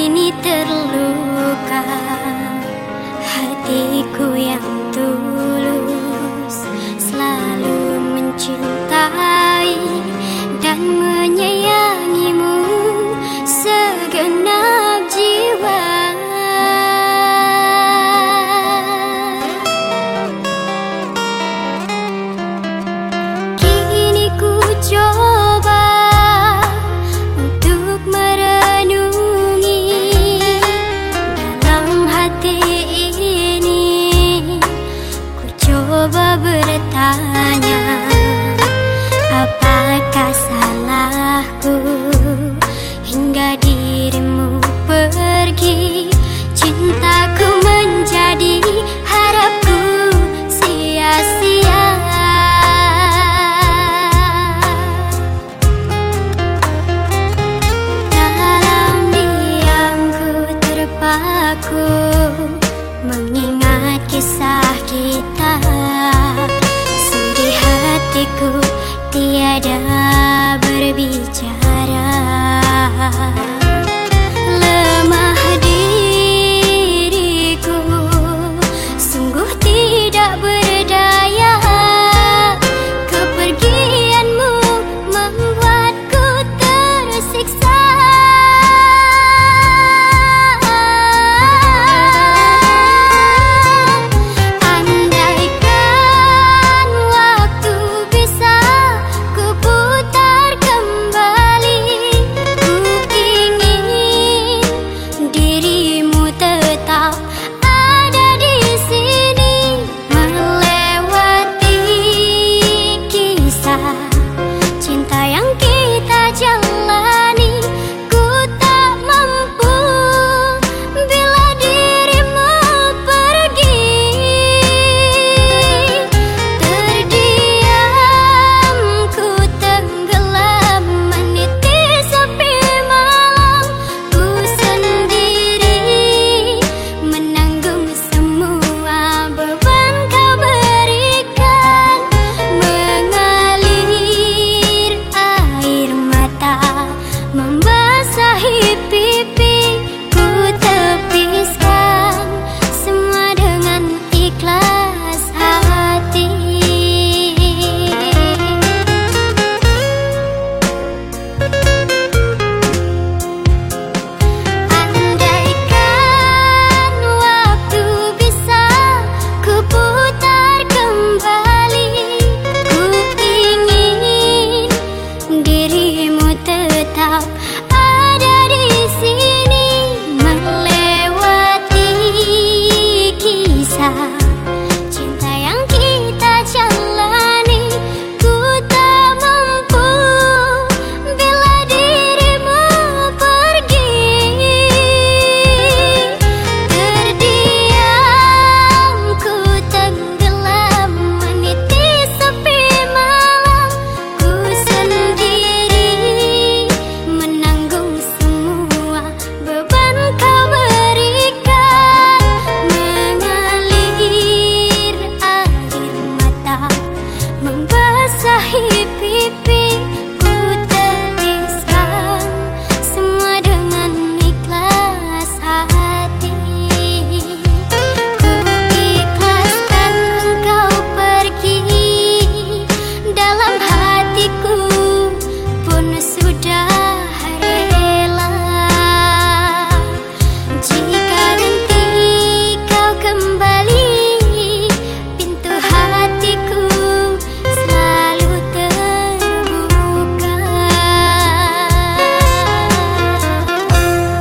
ini terluka. Hatiku yang dirimu pergi. Cintaku menjadi harapku sia-sia. Dalam diamku terpaku Mengingat kisah kita. Sedih hatiku tiada